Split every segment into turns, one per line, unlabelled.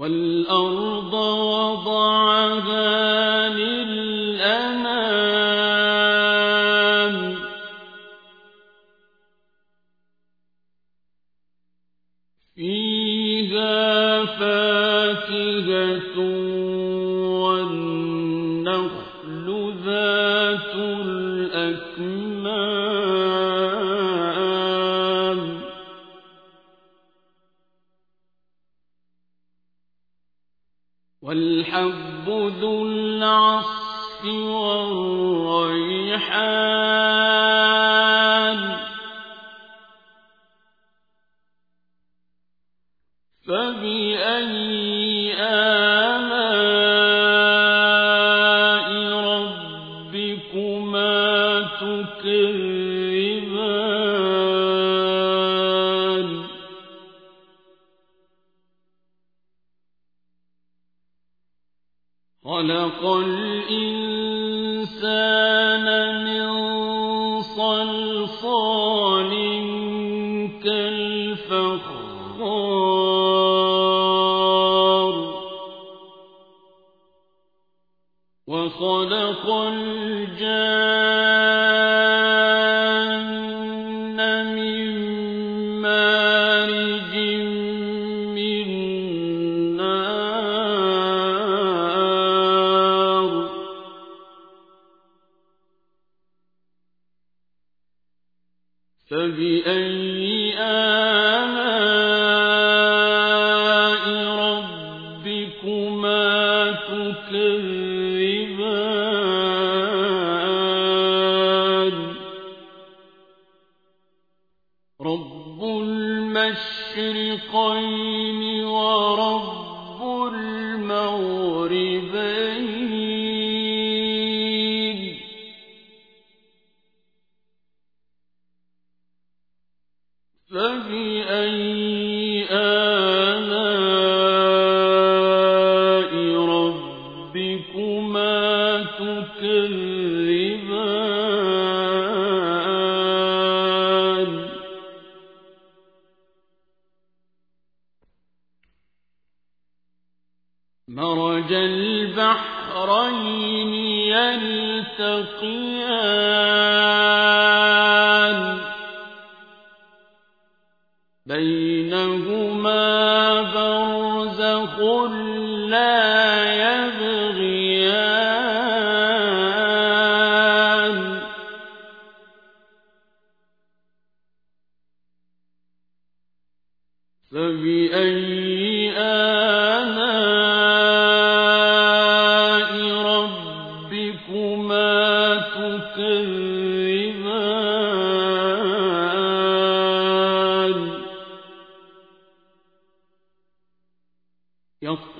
والأرض وضعها وخلق الجان المشرقين ورب المغربين الآن بين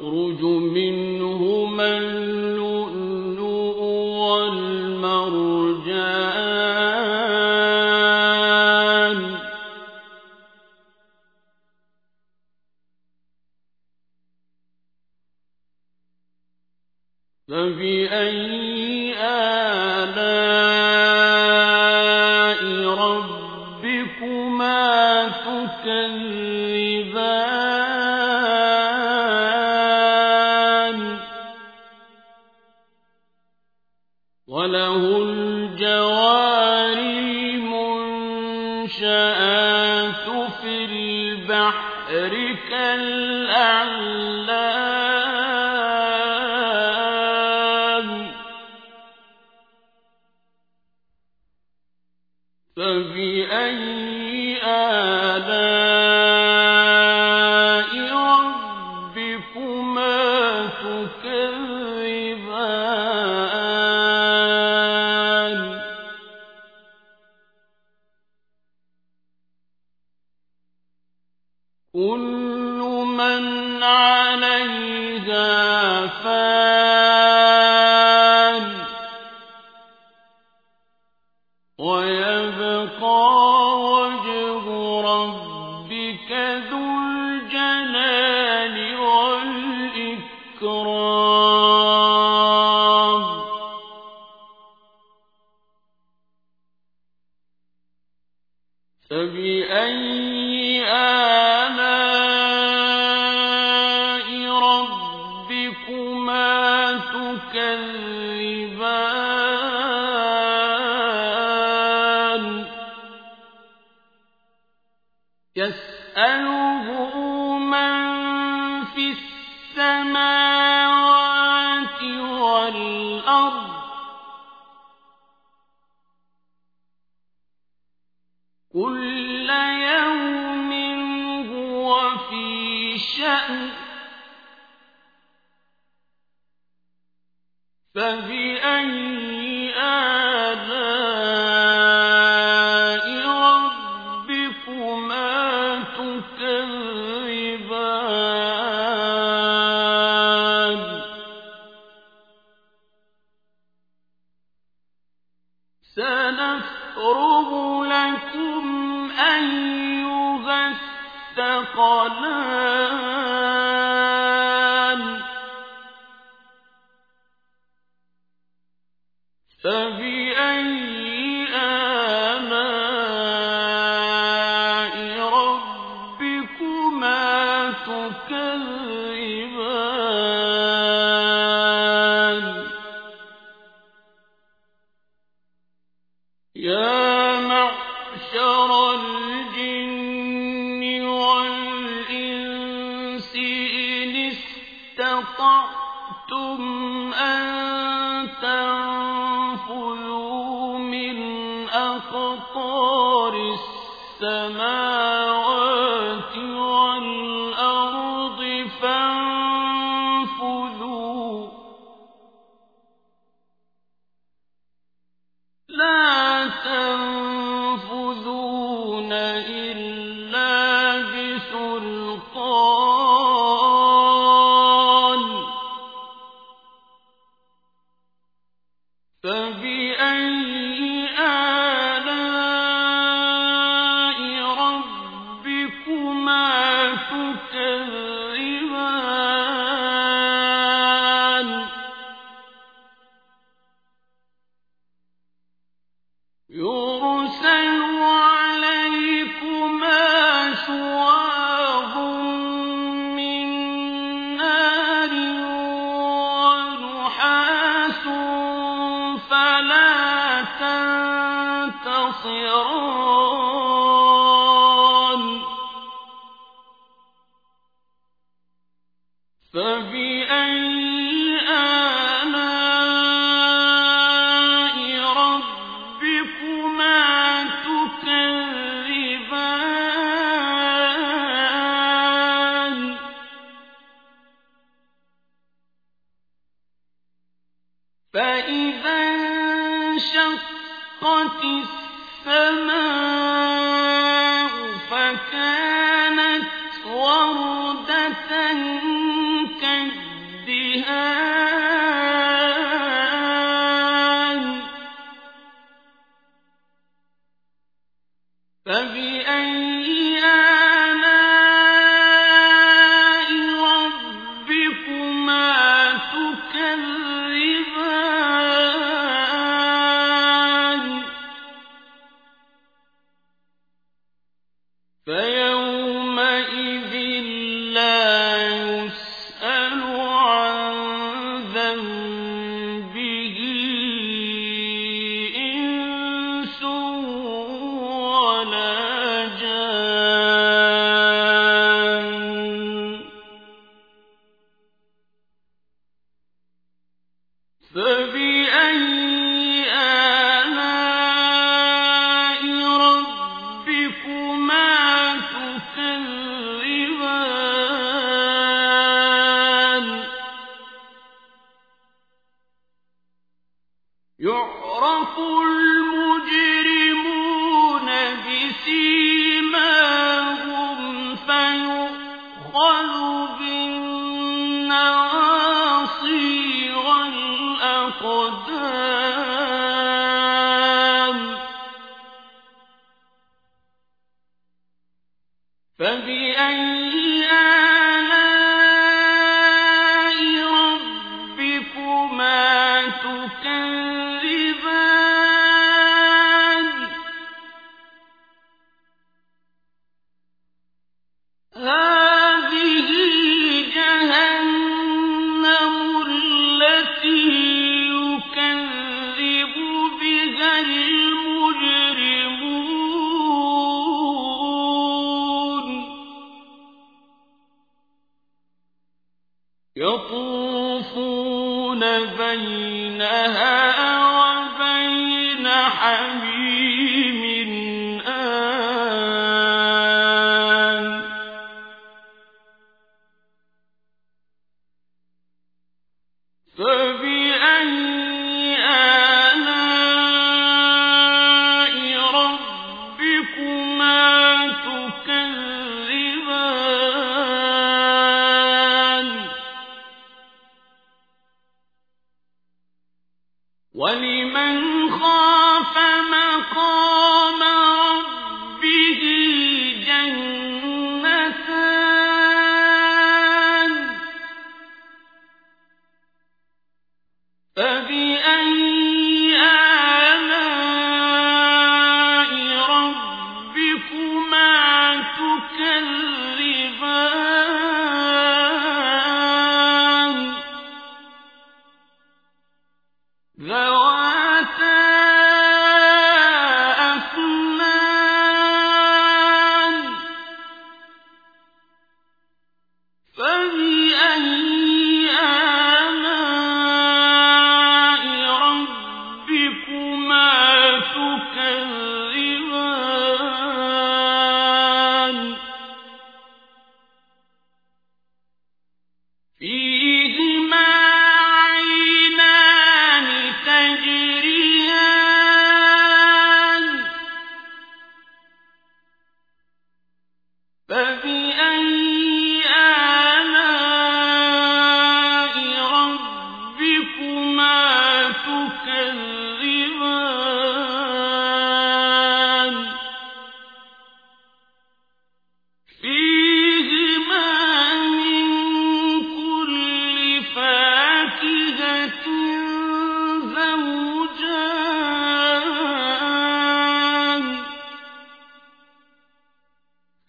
يخرج منهما آت فِي الْبَحْرِ كَالْأَعْلَامِ ويبقى السماء أخرج لكم أيها الثقلان السماء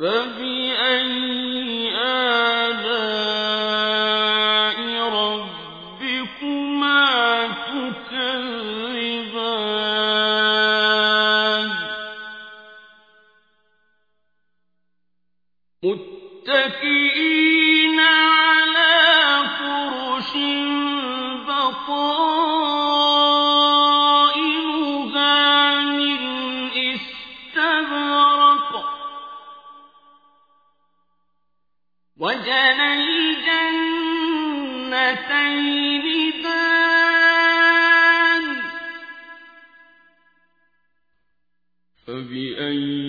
فبأي فبأي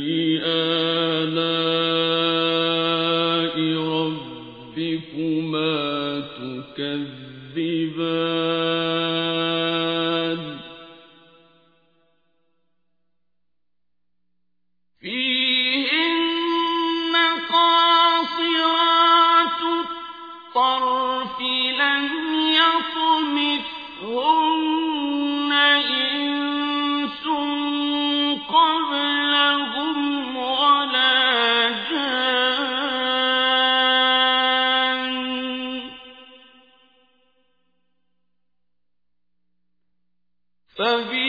فبأي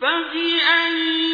فبأي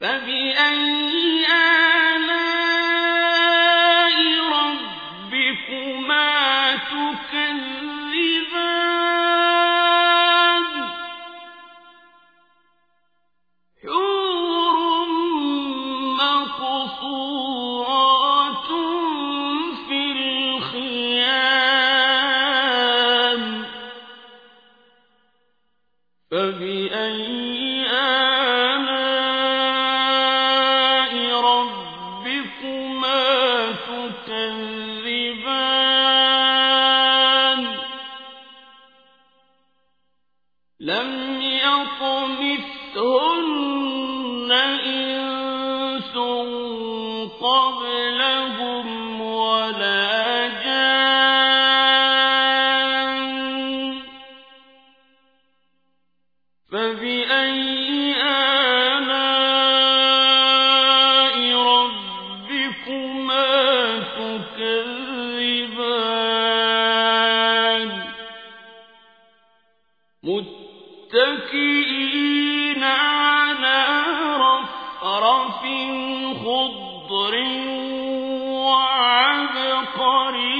فبأي آلاء لم يطمثهن إنس وعبقري